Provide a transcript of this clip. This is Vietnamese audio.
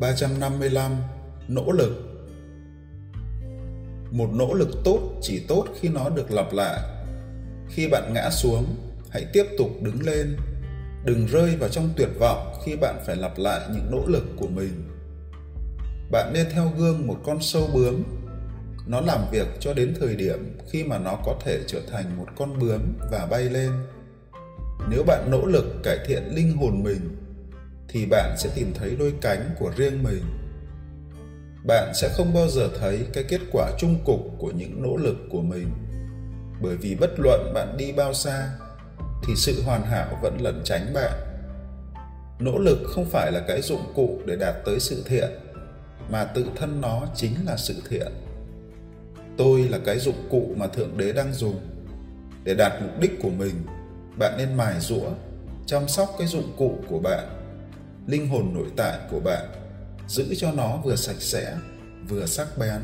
355 nỗ lực. Một nỗ lực tốt chỉ tốt khi nó được lặp lại. Khi bạn ngã xuống, hãy tiếp tục đứng lên. Đừng rơi vào trong tuyệt vọng khi bạn phải lặp lại những nỗ lực của mình. Bạn nên theo gương một con sâu bướm. Nó làm việc cho đến thời điểm khi mà nó có thể trở thành một con bướm và bay lên. Nếu bạn nỗ lực cải thiện linh hồn mình thì bạn sẽ tìm thấy đôi cánh của riêng mình. Bạn sẽ không bao giờ thấy cái kết quả chung cục của những nỗ lực của mình. Bởi vì bất luận bạn đi bao xa, thì sự hoàn hảo vẫn lẩn tránh bạn. Nỗ lực không phải là cái dụng cụ để đạt tới sự thiện, mà tự thân nó chính là sự thiện. Tôi là cái dụng cụ mà thượng đế đang dùng. Để đạt mục đích của mình, bạn nên mài rũa, chăm sóc cái dụng cụ của bạn linh hồn nội tại của bạn. Giữ cho nó vừa sạch sẽ, vừa sắc bén.